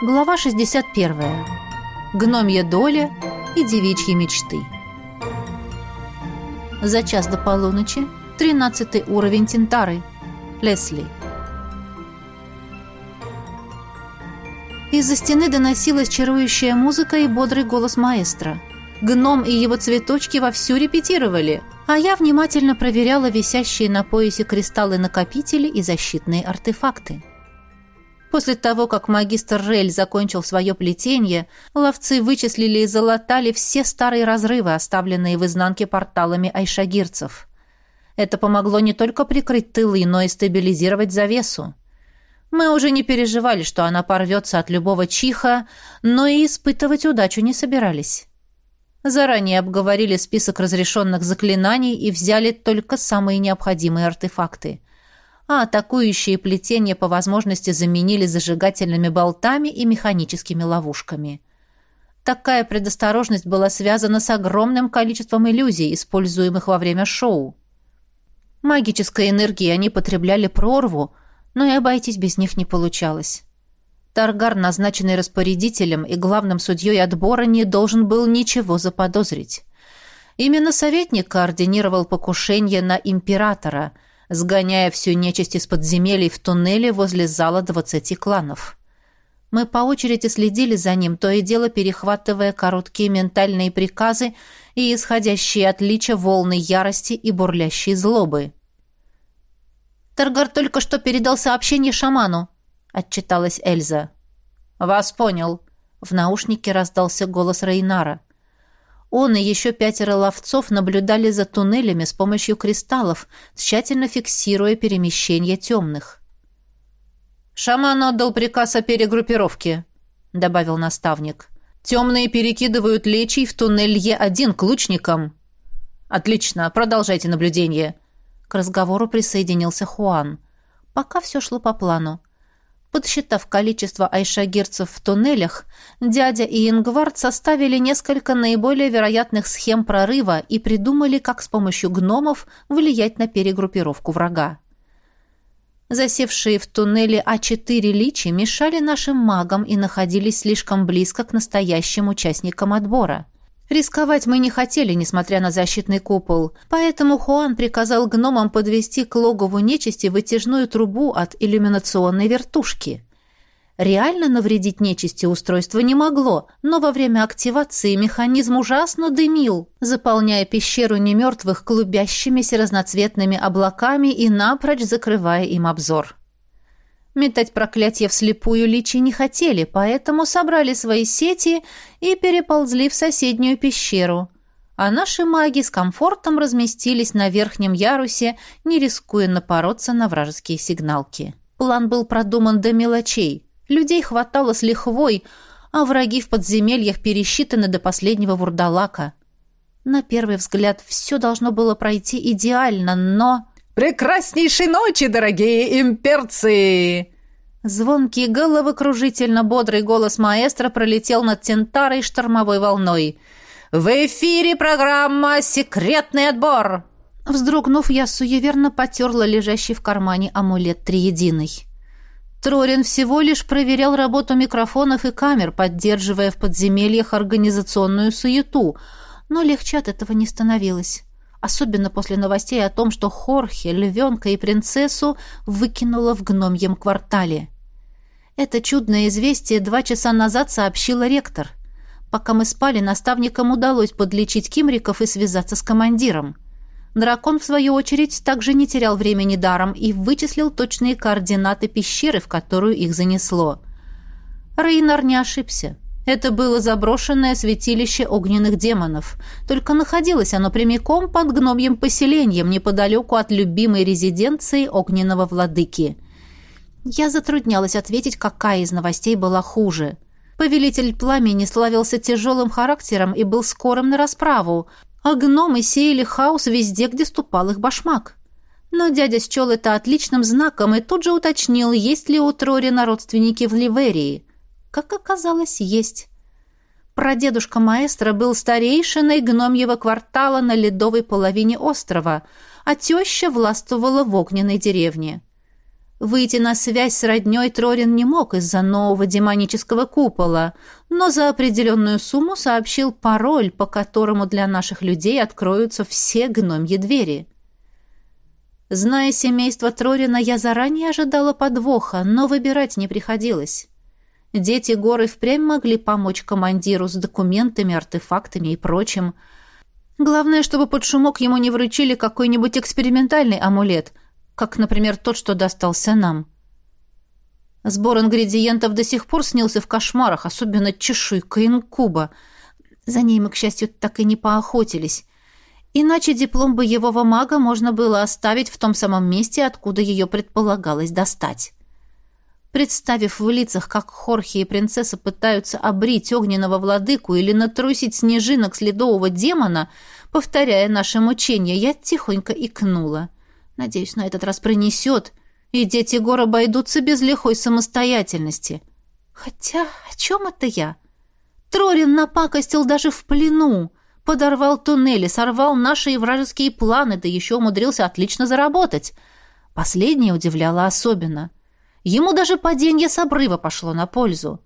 Глава 61. Гномья доля и девичьи мечты. За час до полуночи. 13 уровень Тинтары. Лесли. Из-за стены доносилась чарующая музыка и бодрый голос маэстро. Гном и его цветочки вовсю репетировали, а я внимательно проверяла висящие на поясе кристаллы-накопители и защитные артефакты. После того, как магистр Рель закончил свое плетение, ловцы вычислили и залатали все старые разрывы, оставленные в изнанке порталами айшагирцев. Это помогло не только прикрыть тылы, но и стабилизировать завесу. Мы уже не переживали, что она порвется от любого чиха, но и испытывать удачу не собирались. Заранее обговорили список разрешенных заклинаний и взяли только самые необходимые артефакты – а атакующие плетения по возможности заменили зажигательными болтами и механическими ловушками. Такая предосторожность была связана с огромным количеством иллюзий, используемых во время шоу. Магической энергии они потребляли прорву, но и обойтись без них не получалось. Таргар, назначенный распорядителем и главным судьей отбора, не должен был ничего заподозрить. Именно советник координировал покушение на императора – сгоняя всю нечисть из подземелий в туннеле возле зала двадцати кланов. Мы по очереди следили за ним, то и дело перехватывая короткие ментальные приказы и исходящие от лича волны ярости и бурлящей злобы. «Таргар только что передал сообщение шаману», — отчиталась Эльза. «Вас понял», — в наушнике раздался голос Рейнара. Он и еще пятеро ловцов наблюдали за туннелями с помощью кристаллов, тщательно фиксируя перемещение темных. «Шаман отдал приказ о перегруппировке», — добавил наставник. «Темные перекидывают лечий в туннель Е1 к лучникам». «Отлично, продолжайте наблюдение». К разговору присоединился Хуан. Пока все шло по плану. Подсчитав количество айшагирцев в туннелях, дядя и Ингвард составили несколько наиболее вероятных схем прорыва и придумали, как с помощью гномов влиять на перегруппировку врага. Засевшие в туннеле А4 личи мешали нашим магам и находились слишком близко к настоящим участникам отбора – Рисковать мы не хотели, несмотря на защитный купол, поэтому Хуан приказал гномам подвести к логову нечисти вытяжную трубу от иллюминационной вертушки. Реально навредить нечисти устройство не могло, но во время активации механизм ужасно дымил, заполняя пещеру немертвых клубящимися разноцветными облаками и напрочь закрывая им обзор. Метать проклятие вслепую личи не хотели, поэтому собрали свои сети и переползли в соседнюю пещеру. А наши маги с комфортом разместились на верхнем ярусе, не рискуя напороться на вражеские сигналки. План был продуман до мелочей. Людей хватало с лихвой, а враги в подземельях пересчитаны до последнего вурдалака. На первый взгляд все должно было пройти идеально, но... «Прекраснейшей ночи, дорогие имперцы!» Звонкий, головокружительно бодрый голос маэстро пролетел над Тентарой штормовой волной. «В эфире программа «Секретный отбор!» Вздрогнув, я суеверно потерла лежащий в кармане амулет триединый. Трорин всего лишь проверял работу микрофонов и камер, поддерживая в подземельях организационную суету, но легче от этого не становилось особенно после новостей о том, что Хорхе, львенка и принцессу выкинула в гномьем квартале. Это чудное известие два часа назад сообщила ректор. Пока мы спали, наставникам удалось подлечить кимриков и связаться с командиром. Дракон, в свою очередь, также не терял времени даром и вычислил точные координаты пещеры, в которую их занесло. Рейнар не ошибся. Это было заброшенное святилище огненных демонов. Только находилось оно прямиком под гномьим поселением, неподалеку от любимой резиденции огненного владыки. Я затруднялась ответить, какая из новостей была хуже. Повелитель пламени славился тяжелым характером и был скорым на расправу, а гномы сеяли хаос везде, где ступал их башмак. Но дядя счел это отличным знаком и тут же уточнил, есть ли у Трорина родственники в Ливерии. Как оказалось, есть. Прадедушка маэстро был старейшиной гномьего квартала на ледовой половине острова, а теща властвовала в огненной деревне. Выйти на связь с роднёй Трорин не мог из-за нового демонического купола, но за определенную сумму сообщил пароль, по которому для наших людей откроются все гномьи двери. Зная семейство Трорина, я заранее ожидала подвоха, но выбирать не приходилось. Дети горы впрямь могли помочь командиру с документами, артефактами и прочим. Главное, чтобы под шумок ему не вручили какой-нибудь экспериментальный амулет — как, например, тот, что достался нам. Сбор ингредиентов до сих пор снился в кошмарах, особенно чешуйка инкуба. За ней мы, к счастью, так и не поохотились. Иначе диплом боевого мага можно было оставить в том самом месте, откуда ее предполагалось достать. Представив в лицах, как Хорхи и принцесса пытаются обрить огненного владыку или натрусить снежинок следового демона, повторяя наше мучение, я тихонько икнула. Надеюсь, на этот раз пронесет, и дети гор обойдутся без лихой самостоятельности. Хотя о чем это я? Трорин напакостил даже в плену, подорвал туннели, сорвал наши вражеские планы, да еще умудрился отлично заработать. Последнее удивляло особенно. Ему даже падение с обрыва пошло на пользу.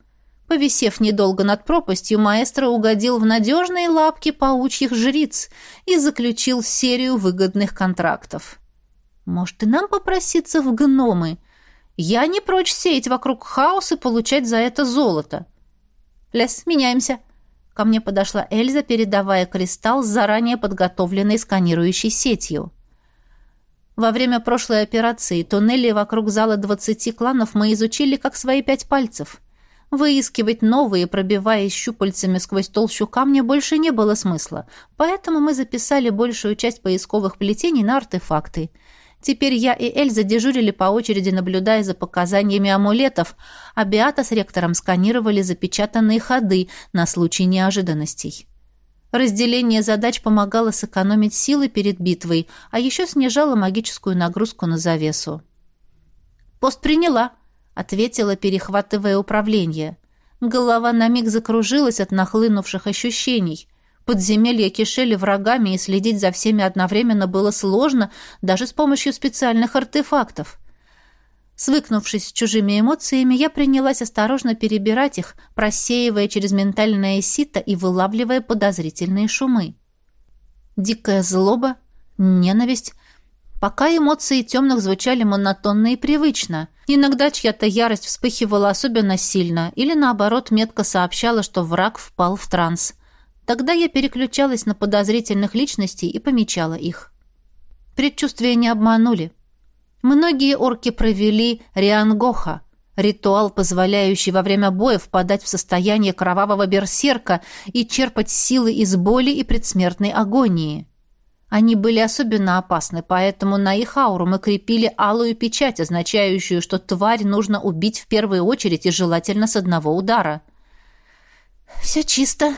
Повисев недолго над пропастью, маэстро угодил в надежные лапки паучьих жриц и заключил серию выгодных контрактов. Может, и нам попроситься в гномы? Я не прочь сеять вокруг хаос и получать за это золото. Лес, меняемся. Ко мне подошла Эльза, передавая кристалл с заранее подготовленной сканирующей сетью. Во время прошлой операции туннели вокруг зала двадцати кланов мы изучили как свои пять пальцев. Выискивать новые, пробиваясь щупальцами сквозь толщу камня, больше не было смысла, поэтому мы записали большую часть поисковых плетений на артефакты — Теперь я и Эльза дежурили по очереди, наблюдая за показаниями амулетов, а Беата с ректором сканировали запечатанные ходы на случай неожиданностей. Разделение задач помогало сэкономить силы перед битвой, а еще снижало магическую нагрузку на завесу. «Пост приняла», — ответила, перехватывая управление. Голова на миг закружилась от нахлынувших ощущений. Подземелья кишели врагами, и следить за всеми одновременно было сложно даже с помощью специальных артефактов. Свыкнувшись с чужими эмоциями, я принялась осторожно перебирать их, просеивая через ментальное сито и вылавливая подозрительные шумы. Дикая злоба, ненависть. Пока эмоции темных звучали монотонно и привычно. Иногда чья-то ярость вспыхивала особенно сильно или, наоборот, метко сообщала, что враг впал в транс – Тогда я переключалась на подозрительных личностей и помечала их. Предчувствия не обманули. Многие орки провели риангоха, ритуал, позволяющий во время боя впадать в состояние кровавого берсерка и черпать силы из боли и предсмертной агонии. Они были особенно опасны, поэтому на их ауру мы крепили алую печать, означающую, что тварь нужно убить в первую очередь и желательно с одного удара. «Все чисто»,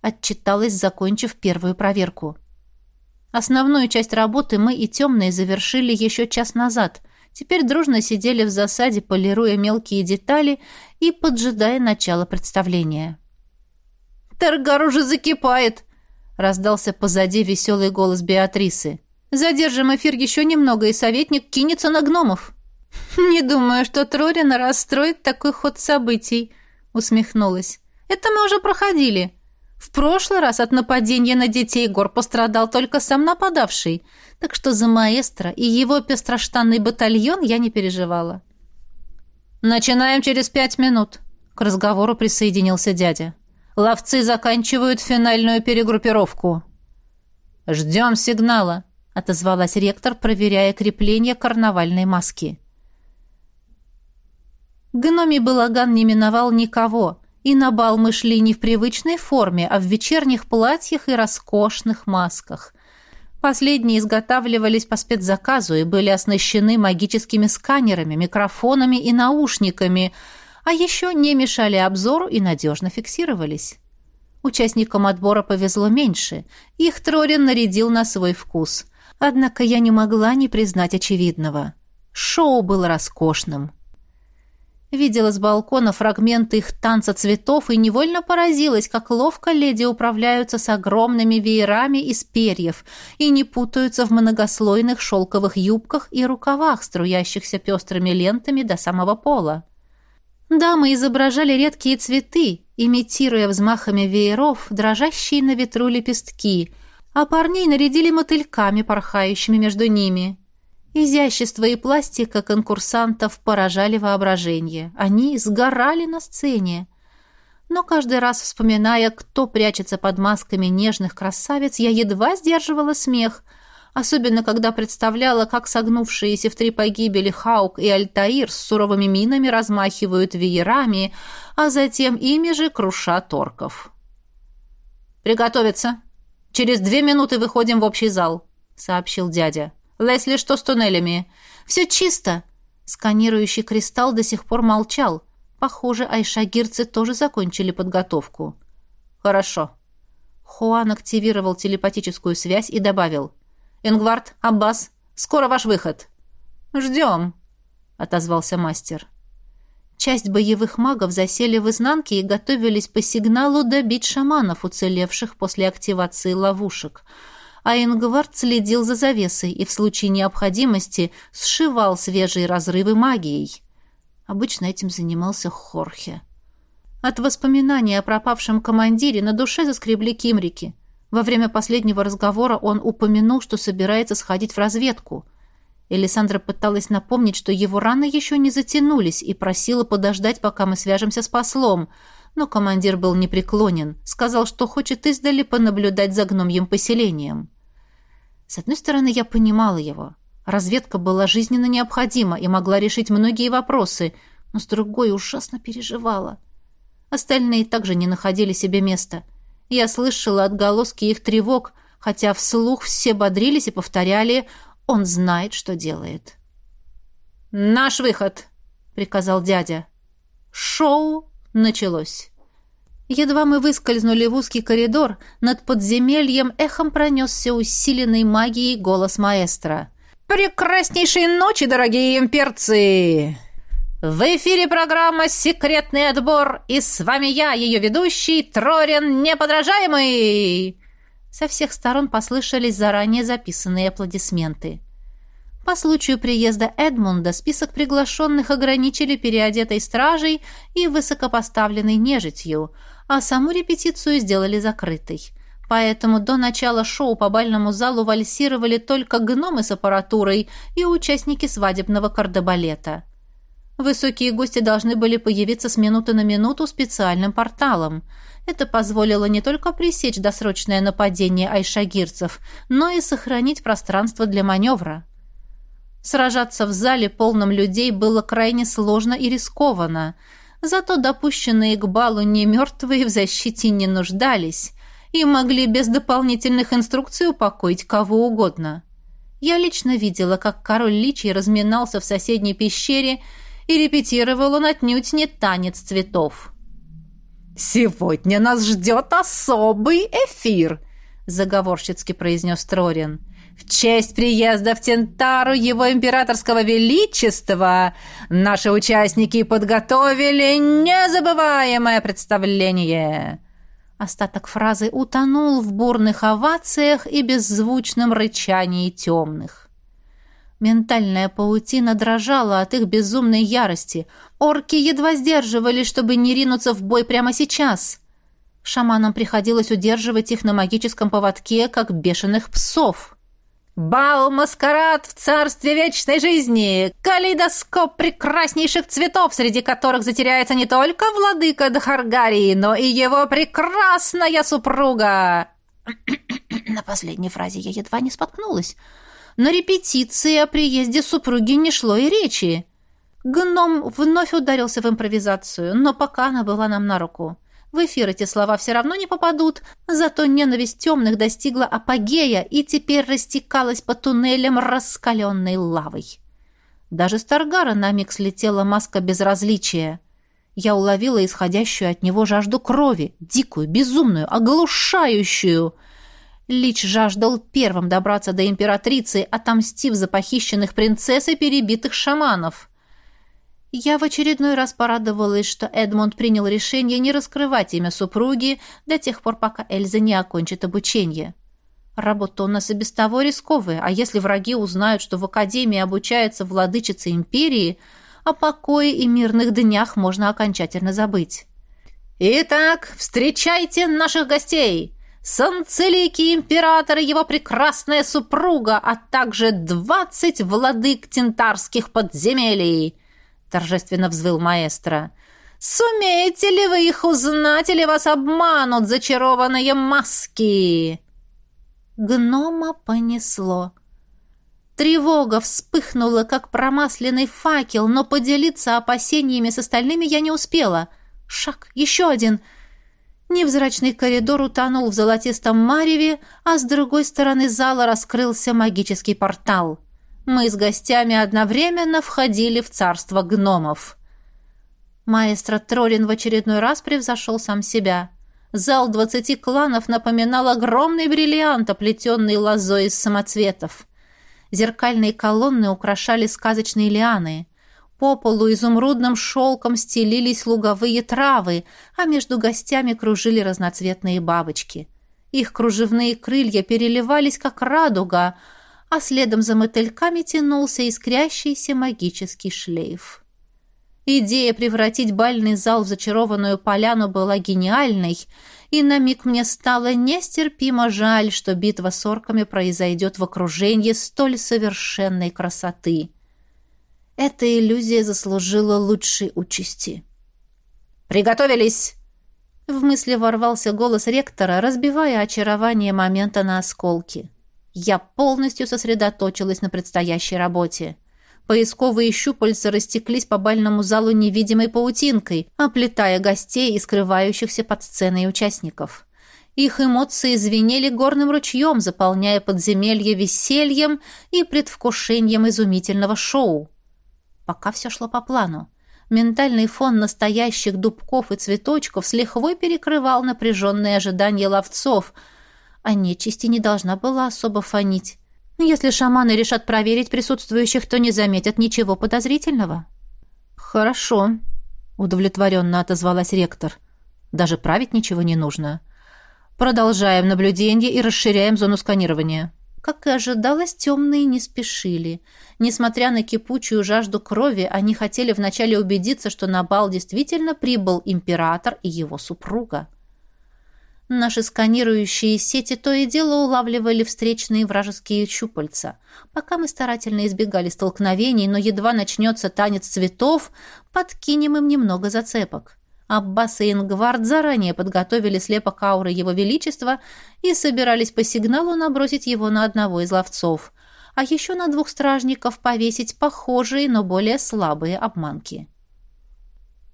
отчиталась, закончив первую проверку. Основную часть работы мы и темные завершили еще час назад. Теперь дружно сидели в засаде, полируя мелкие детали и поджидая начала представления. «Таргар уже закипает!» — раздался позади веселый голос Беатрисы. «Задержим эфир еще немного, и советник кинется на гномов». «Не думаю, что Трорина расстроит такой ход событий», — усмехнулась. «Это мы уже проходили. В прошлый раз от нападения на детей гор пострадал только сам нападавший, так что за маэстро и его пестроштанный батальон я не переживала. «Начинаем через пять минут», — к разговору присоединился дядя. «Ловцы заканчивают финальную перегруппировку». «Ждем сигнала», — отозвалась ректор, проверяя крепление карнавальной маски. Гномий балаган не миновал никого — и на бал мы шли не в привычной форме, а в вечерних платьях и роскошных масках. Последние изготавливались по спецзаказу и были оснащены магическими сканерами, микрофонами и наушниками, а еще не мешали обзору и надежно фиксировались. Участникам отбора повезло меньше. Их Трорин нарядил на свой вкус. Однако я не могла не признать очевидного. Шоу было роскошным. Видела с балкона фрагменты их танца цветов и невольно поразилась, как ловко леди управляются с огромными веерами из перьев и не путаются в многослойных шелковых юбках и рукавах, струящихся пестрыми лентами до самого пола. Дамы изображали редкие цветы, имитируя взмахами вееров дрожащие на ветру лепестки, а парней нарядили мотыльками, порхающими между ними. Изящество и пластика конкурсантов поражали воображение. Они сгорали на сцене. Но каждый раз, вспоминая, кто прячется под масками нежных красавиц, я едва сдерживала смех, особенно когда представляла, как согнувшиеся в три погибели Хаук и Альтаир с суровыми минами размахивают веерами, а затем ими же крушат орков. «Приготовиться! Через две минуты выходим в общий зал», — сообщил дядя. «Лесли, что с туннелями?» «Все чисто!» Сканирующий кристалл до сих пор молчал. Похоже, айшагирцы тоже закончили подготовку. «Хорошо». Хуан активировал телепатическую связь и добавил. «Ингвард, Аббас, скоро ваш выход». «Ждем», — отозвался мастер. Часть боевых магов засели в изнанке и готовились по сигналу добить шаманов, уцелевших после активации ловушек — а Ингвард следил за завесой и в случае необходимости сшивал свежие разрывы магией. Обычно этим занимался Хорхе. От воспоминаний о пропавшем командире на душе заскребли кимрики. Во время последнего разговора он упомянул, что собирается сходить в разведку. Элисандра пыталась напомнить, что его раны еще не затянулись, и просила подождать, пока мы свяжемся с послом — но командир был непреклонен, сказал, что хочет издали понаблюдать за гномьим поселением. С одной стороны, я понимала его. Разведка была жизненно необходима и могла решить многие вопросы, но с другой ужасно переживала. Остальные также не находили себе места. Я слышала отголоски их тревог, хотя вслух все бодрились и повторяли «Он знает, что делает». «Наш выход!» — приказал дядя. Шоу началось. Едва мы выскользнули в узкий коридор, над подземельем эхом пронесся усиленный магией голос маэстро. «Прекраснейшей ночи, дорогие имперцы!» В эфире программа «Секретный отбор», и с вами я, ее ведущий, Трорин Неподражаемый!» Со всех сторон послышались заранее записанные аплодисменты. По случаю приезда Эдмунда список приглашенных ограничили переодетой стражей и высокопоставленной нежитью, а саму репетицию сделали закрытой. Поэтому до начала шоу по бальному залу вальсировали только гномы с аппаратурой и участники свадебного кардебалета. Высокие гости должны были появиться с минуты на минуту специальным порталом. Это позволило не только пресечь досрочное нападение айшагирцев, но и сохранить пространство для маневра. Сражаться в зале, полном людей, было крайне сложно и рискованно. Зато допущенные к балу не мертвые в защите не нуждались и могли без дополнительных инструкций упокоить кого угодно. Я лично видела, как король Личий разминался в соседней пещере и репетировал он отнюдь не танец цветов. «Сегодня нас ждет особый эфир», — заговорщицки произнес Трорин. В честь приезда в Тентару его императорского величества наши участники подготовили незабываемое представление. Остаток фразы утонул в бурных овациях и беззвучном рычании темных. Ментальная паутина дрожала от их безумной ярости. Орки едва сдерживали, чтобы не ринуться в бой прямо сейчас. Шаманам приходилось удерживать их на магическом поводке, как бешеных псов. Бал-маскарад в царстве вечной жизни! Калейдоскоп прекраснейших цветов, среди которых затеряется не только владыка Дхаргарии, но и его прекрасная супруга!» На последней фразе я едва не споткнулась. На репетиции о приезде супруги не шло и речи. Гном вновь ударился в импровизацию, но пока она была нам на руку. В эфир эти слова все равно не попадут, зато ненависть темных достигла апогея и теперь растекалась по туннелям раскаленной лавой. Даже с Таргара на миг слетела маска безразличия. Я уловила исходящую от него жажду крови, дикую, безумную, оглушающую. Лич жаждал первым добраться до императрицы, отомстив за похищенных принцесс и перебитых шаманов. Я в очередной раз порадовалась, что Эдмонд принял решение не раскрывать имя супруги до тех пор, пока Эльза не окончит обучение. Работа у нас и без того рисковая, а если враги узнают, что в Академии обучается владычица Империи, о покое и мирных днях можно окончательно забыть. «Итак, встречайте наших гостей!» Санцеликий император и его прекрасная супруга, а также двадцать владык тентарских подземелий!» Торжественно взвыл маэстро. «Сумеете ли вы их узнать или вас обманут зачарованные маски?» Гнома понесло. Тревога вспыхнула, как промасленный факел, но поделиться опасениями с остальными я не успела. Шаг, еще один. Невзрачный коридор утонул в золотистом мареве, а с другой стороны зала раскрылся магический портал. Мы с гостями одновременно входили в царство гномов. Маэстро Троллин в очередной раз превзошел сам себя — Зал двадцати кланов напоминал огромный бриллиант, оплетенный лозой из самоцветов. Зеркальные колонны украшали сказочные лианы. По полу изумрудным шелком стелились луговые травы, а между гостями кружили разноцветные бабочки. Их кружевные крылья переливались, как радуга, а следом за мотыльками тянулся искрящийся магический шлейф. Идея превратить бальный зал в зачарованную поляну была гениальной, и на миг мне стало нестерпимо жаль, что битва с орками произойдет в окружении столь совершенной красоты. Эта иллюзия заслужила лучшей участи. «Приготовились!» В мысли ворвался голос ректора, разбивая очарование момента на осколки. Я полностью сосредоточилась на предстоящей работе. Поисковые щупальца растеклись по бальному залу невидимой паутинкой, оплетая гостей и скрывающихся под сценой участников. Их эмоции звенели горным ручьем, заполняя подземелье весельем и предвкушением изумительного шоу. Пока все шло по плану. Ментальный фон настоящих дубков и цветочков с лихвой перекрывал напряженные ожидания ловцов, а нечисти не должна была особо фонить. Если шаманы решат проверить присутствующих, то не заметят ничего подозрительного. Хорошо, удовлетворенно отозвалась ректор. Даже править ничего не нужно. Продолжаем наблюдение и расширяем зону сканирования. Как и ожидалось, темные не спешили. Несмотря на кипучую жажду крови, они хотели вначале убедиться, что на бал действительно прибыл император и его супруга. Наши сканирующие сети то и дело улавливали встречные вражеские щупальца. Пока мы старательно избегали столкновений, но едва начнется танец цветов, подкинем им немного зацепок. Аббас и Ингвард заранее подготовили слепок ауры Его Величества и собирались по сигналу набросить его на одного из ловцов, а еще на двух стражников повесить похожие, но более слабые обманки.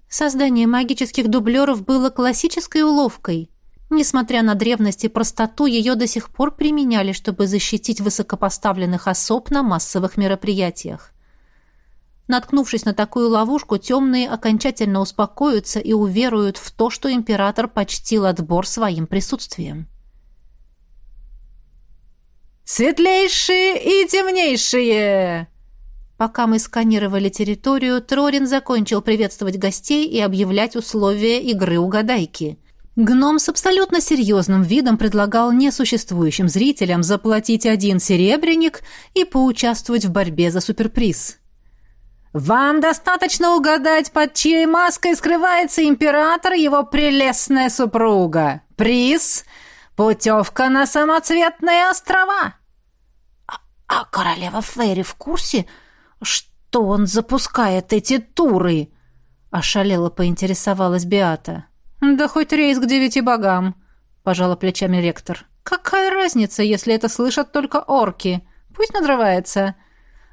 Создание магических дублеров было классической уловкой – Несмотря на древность и простоту, ее до сих пор применяли, чтобы защитить высокопоставленных особ на массовых мероприятиях. Наткнувшись на такую ловушку, темные окончательно успокоятся и уверуют в то, что император почтил отбор своим присутствием. «Светлейшие и темнейшие!» Пока мы сканировали территорию, Трорин закончил приветствовать гостей и объявлять условия игры угадайки – Гном с абсолютно серьезным видом предлагал несуществующим зрителям заплатить один серебряник и поучаствовать в борьбе за суперприз. «Вам достаточно угадать, под чьей маской скрывается император и его прелестная супруга. Приз — путевка на самоцветные острова». «А, а королева Фейри в курсе, что он запускает эти туры?» — ошалело поинтересовалась Беата. «Да хоть рейс к девяти богам», — пожала плечами ректор. «Какая разница, если это слышат только орки? Пусть надрывается.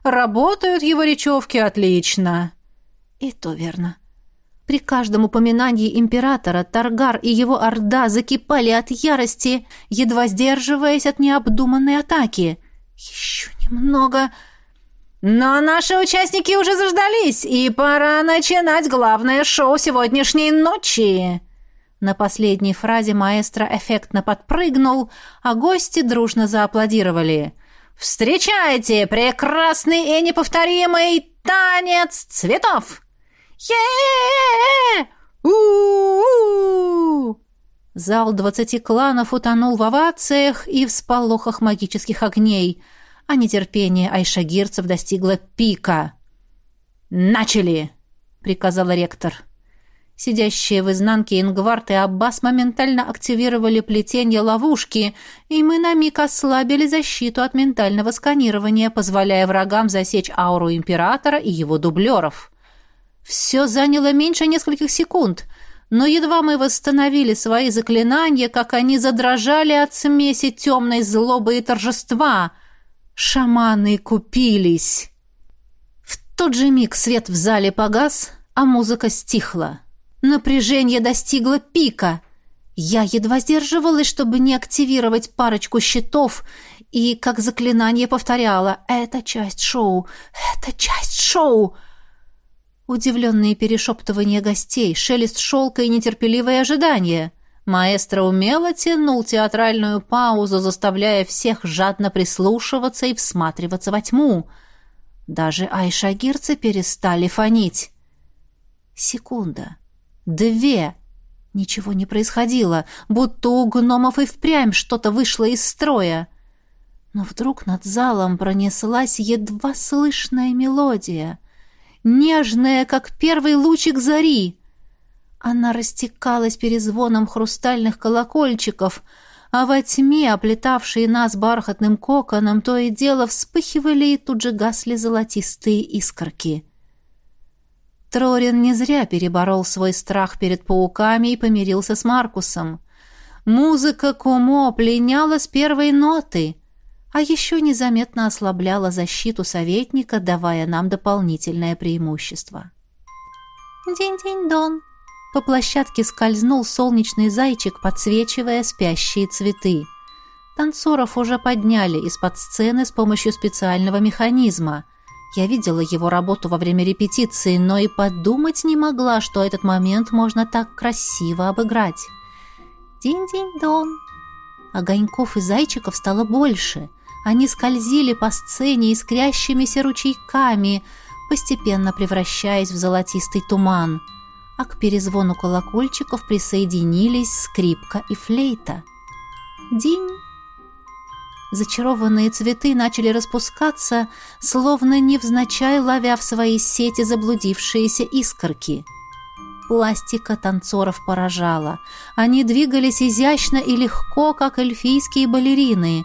Работают его речевки отлично». «И то верно». При каждом упоминании императора Таргар и его орда закипали от ярости, едва сдерживаясь от необдуманной атаки. «Еще немного...» Но наши участники уже заждались, и пора начинать главное шоу сегодняшней ночи. На последней фразе маэстро эффектно подпрыгнул, а гости дружно зааплодировали. «Встречайте прекрасный и неповторимый танец цветов! е у Зал двадцати кланов утонул в овациях и в сполохах магических огней, а нетерпение айшагирцев достигло пика. «Начали!» — приказал ректор. Сидящие в изнанке Ингвард и Аббас моментально активировали плетение ловушки, и мы на миг ослабили защиту от ментального сканирования, позволяя врагам засечь ауру императора и его дублеров. Все заняло меньше нескольких секунд, но едва мы восстановили свои заклинания, как они задрожали от смеси темной злобы и торжества. Шаманы купились. В тот же миг свет в зале погас, а музыка стихла. Напряжение достигло пика. Я едва сдерживалась, чтобы не активировать парочку щитов, и как заклинание повторяла «Это часть шоу! Это часть шоу!» Удивленные перешептывания гостей, шелест шелка и нетерпеливое ожидание. Маэстро умело тянул театральную паузу, заставляя всех жадно прислушиваться и всматриваться во тьму. Даже айшагирцы перестали фонить. Секунда. Две. Ничего не происходило, будто у гномов и впрямь что-то вышло из строя. Но вдруг над залом пронеслась едва слышная мелодия, нежная, как первый лучик зари. Она растекалась перезвоном хрустальных колокольчиков, а во тьме, оплетавшие нас бархатным коконом, то и дело вспыхивали и тут же гасли золотистые искорки. Трорин не зря переборол свой страх перед пауками и помирился с Маркусом. Музыка Кумо пленяла с первой ноты, а еще незаметно ослабляла защиту советника, давая нам дополнительное преимущество. «День-день-дон!» По площадке скользнул солнечный зайчик, подсвечивая спящие цветы. Танцоров уже подняли из-под сцены с помощью специального механизма. Я видела его работу во время репетиции, но и подумать не могла, что этот момент можно так красиво обыграть. День-день-дон. Огоньков и зайчиков стало больше. Они скользили по сцене искрящимися ручейками, постепенно превращаясь в золотистый туман. А к перезвону колокольчиков присоединились скрипка и флейта. День Зачарованные цветы начали распускаться, словно невзначай ловя в свои сети заблудившиеся искорки. Пластика танцоров поражала. Они двигались изящно и легко, как эльфийские балерины.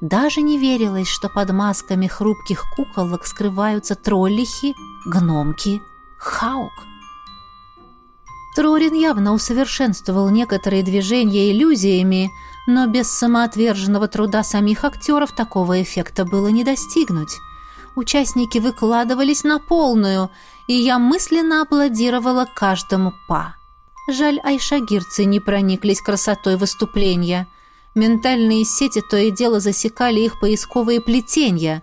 Даже не верилось, что под масками хрупких куколок скрываются троллихи, гномки, хаук. Трорин явно усовершенствовал некоторые движения иллюзиями, но без самоотверженного труда самих актеров такого эффекта было не достигнуть. Участники выкладывались на полную, и я мысленно аплодировала каждому па. Жаль, айшагирцы не прониклись красотой выступления. Ментальные сети то и дело засекали их поисковые плетения.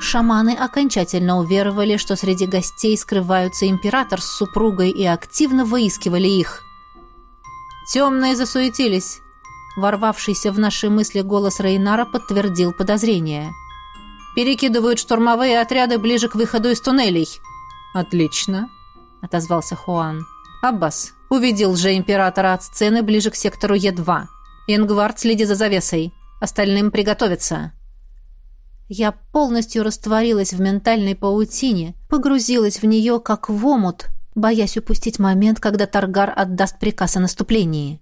Шаманы окончательно уверовали, что среди гостей скрываются император с супругой и активно выискивали их. «Темные засуетились», Ворвавшийся в наши мысли голос Рейнара подтвердил подозрение. «Перекидывают штурмовые отряды ближе к выходу из туннелей». «Отлично», — отозвался Хуан. «Аббас, увидел же императора от сцены ближе к сектору Е2. Ингвард, следи за завесой. Остальным приготовиться». Я полностью растворилась в ментальной паутине, погрузилась в нее, как в омут, боясь упустить момент, когда Таргар отдаст приказ о наступлении.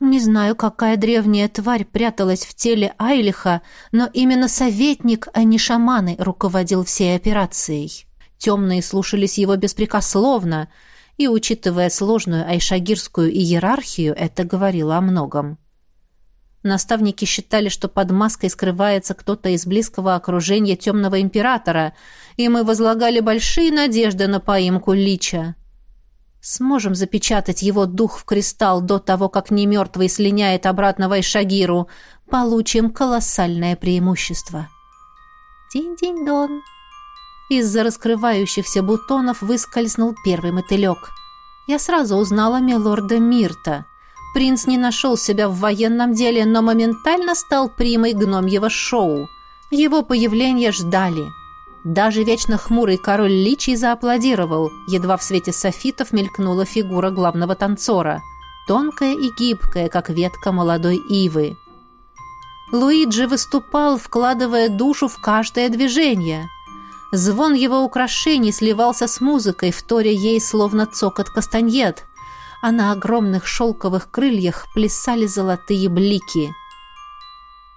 Не знаю, какая древняя тварь пряталась в теле Айлиха, но именно советник, а не шаманы, руководил всей операцией. Темные слушались его беспрекословно, и, учитывая сложную айшагирскую иерархию, это говорило о многом. Наставники считали, что под маской скрывается кто-то из близкого окружения темного императора, и мы возлагали большие надежды на поимку Лича. Сможем запечатать его дух в кристалл до того, как немертвый слиняет обратно в Айшагиру. Получим колоссальное преимущество. Динь-динь-дон. Из-за раскрывающихся бутонов выскользнул первый мотылек. Я сразу узнала милорда Мирта. Принц не нашел себя в военном деле, но моментально стал примой гномьего шоу. Его появление ждали. Даже вечно хмурый король Личий зааплодировал. Едва в свете софитов мелькнула фигура главного танцора. Тонкая и гибкая, как ветка молодой ивы. Луиджи выступал, вкладывая душу в каждое движение. Звон его украшений сливался с музыкой, вторя ей словно цокот кастаньет, а на огромных шелковых крыльях плясали золотые блики —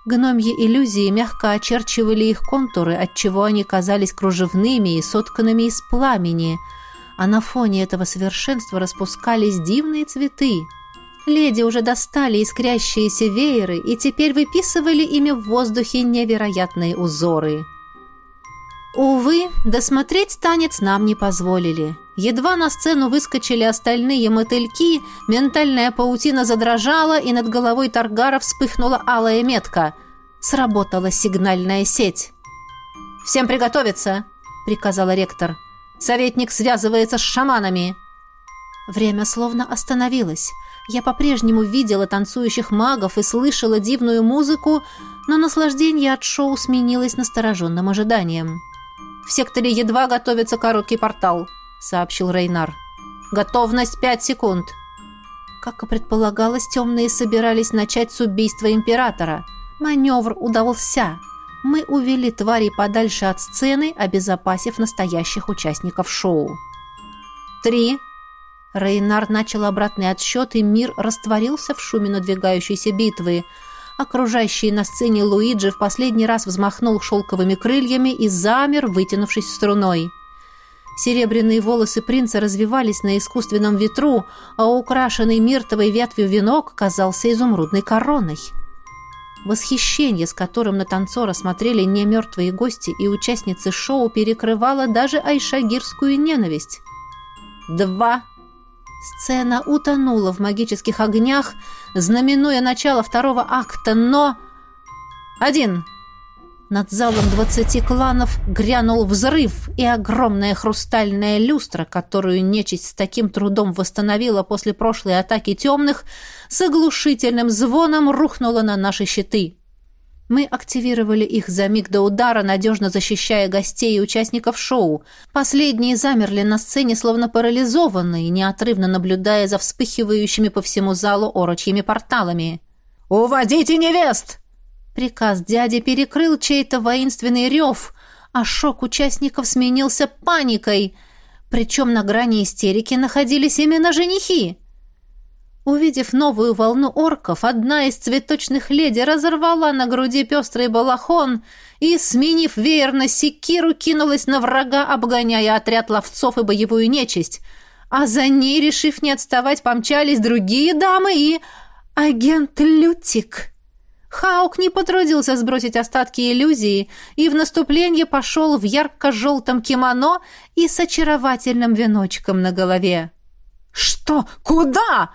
Гномьи иллюзии мягко очерчивали их контуры, отчего они казались кружевными и сотканными из пламени, а на фоне этого совершенства распускались дивные цветы. Леди уже достали искрящиеся вееры и теперь выписывали ими в воздухе невероятные узоры. Увы, досмотреть танец нам не позволили. Едва на сцену выскочили остальные мотыльки, ментальная паутина задрожала, и над головой Таргара вспыхнула алая метка. Сработала сигнальная сеть. «Всем приготовиться!» — приказала ректор. «Советник связывается с шаманами!» Время словно остановилось. Я по-прежнему видела танцующих магов и слышала дивную музыку, но наслаждение от шоу сменилось настороженным ожиданием. В секторе едва готовится короткий портал. — сообщил Рейнар. «Готовность пять секунд». Как и предполагалось, темные собирались начать с убийства императора. Маневр удался. Мы увели твари подальше от сцены, обезопасив настоящих участников шоу. «Три». Рейнар начал обратный отсчет, и мир растворился в шуме надвигающейся битвы. Окружающий на сцене Луиджи в последний раз взмахнул шелковыми крыльями и замер, вытянувшись струной. Серебряные волосы принца развивались на искусственном ветру, а украшенный миртовой ветвью венок казался изумрудной короной. Восхищение, с которым на танцора смотрели не мертвые гости и участницы шоу, перекрывало даже айшагирскую ненависть. «Два!» Сцена утонула в магических огнях, знаменуя начало второго акта, но... «Один!» Над залом двадцати кланов грянул взрыв, и огромная хрустальная люстра, которую нечисть с таким трудом восстановила после прошлой атаки темных, с оглушительным звоном рухнула на наши щиты. Мы активировали их за миг до удара, надежно защищая гостей и участников шоу. Последние замерли на сцене, словно парализованные, неотрывно наблюдая за вспыхивающими по всему залу орочьими порталами. «Уводите невест!» Приказ дяди перекрыл чей-то воинственный рев, а шок участников сменился паникой. Причем на грани истерики находились именно женихи. Увидев новую волну орков, одна из цветочных леди разорвала на груди пестрый балахон и, сменив веер на секиру, кинулась на врага, обгоняя отряд ловцов и боевую нечисть. А за ней, решив не отставать, помчались другие дамы и... агент Лютик. Хаук не потрудился сбросить остатки иллюзии и в наступление пошел в ярко-желтом кимоно и с очаровательным веночком на голове. «Что? Куда?»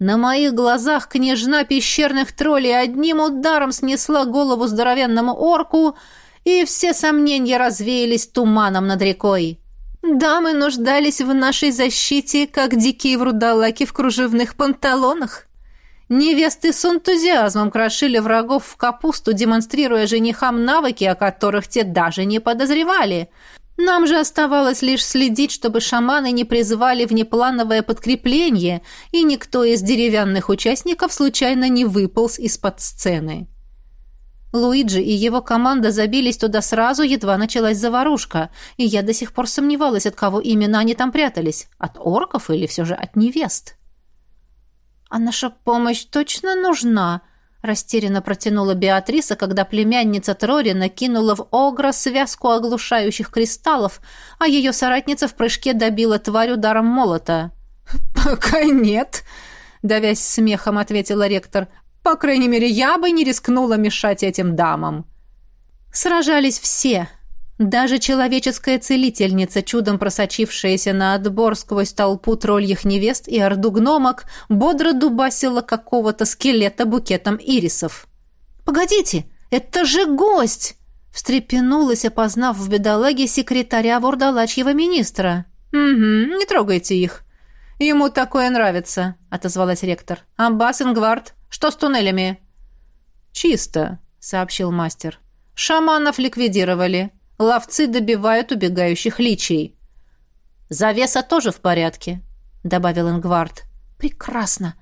На моих глазах княжна пещерных троллей одним ударом снесла голову здоровенному орку, и все сомнения развеялись туманом над рекой. Дамы нуждались в нашей защите, как дикие врудалаки в кружевных панталонах. Невесты с энтузиазмом крошили врагов в капусту, демонстрируя женихам навыки, о которых те даже не подозревали. Нам же оставалось лишь следить, чтобы шаманы не призывали внеплановое подкрепление, и никто из деревянных участников случайно не выполз из-под сцены. Луиджи и его команда забились туда сразу, едва началась заварушка, и я до сих пор сомневалась, от кого именно они там прятались, от орков или все же от невест. «А наша помощь точно нужна?» Растерянно протянула Беатриса, когда племянница Трори накинула в Огра связку оглушающих кристаллов, а ее соратница в прыжке добила тварь ударом молота. «Пока нет», — давясь смехом ответила ректор. «По крайней мере, я бы не рискнула мешать этим дамам». Сражались все, даже человеческая целительница, чудом просочившаяся на отбор сквозь толпу тролльих невест и орду гномок, бодро дубасила какого-то скелета букетом ирисов. «Погодите, это же гость!» встрепенулась, опознав в бедолаге секретаря вурдалачьего министра. «Угу, не трогайте их. Ему такое нравится», — отозвалась ректор. «Аббас Ингвард, что с туннелями?» «Чисто», — сообщил мастер. «Шаманов ликвидировали. Ловцы добивают убегающих личий. «Завеса тоже в порядке», — добавил Ингвард. «Прекрасно.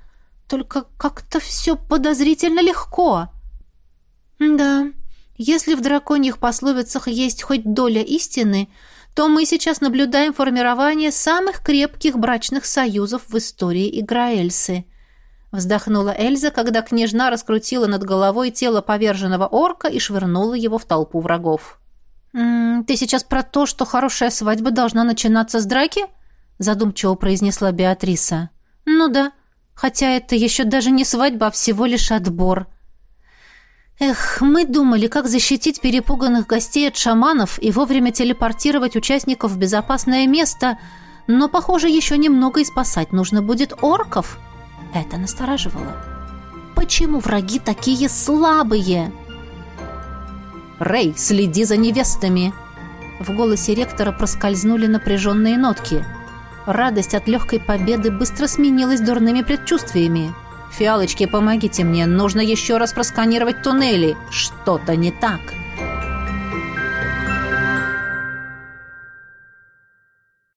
Только как-то все подозрительно легко». «Да, если в драконьих пословицах есть хоть доля истины, то мы сейчас наблюдаем формирование самых крепких брачных союзов в истории Играэльсы», вздохнула Эльза, когда княжна раскрутила над головой тело поверженного орка и швырнула его в толпу врагов. «М -м, «Ты сейчас про то, что хорошая свадьба должна начинаться с драки?» задумчиво произнесла Беатриса. «Ну да, хотя это еще даже не свадьба, а всего лишь отбор». Эх, мы думали, как защитить перепуганных гостей от шаманов и вовремя телепортировать участников в безопасное место, но, похоже, еще немного и спасать нужно будет орков. Это настораживало. Почему враги такие слабые?» «Рэй, следи за невестами!» В голосе ректора проскользнули напряженные нотки. Радость от легкой победы быстро сменилась дурными предчувствиями. «Фиалочки, помогите мне, нужно еще раз просканировать туннели. Что-то не так!»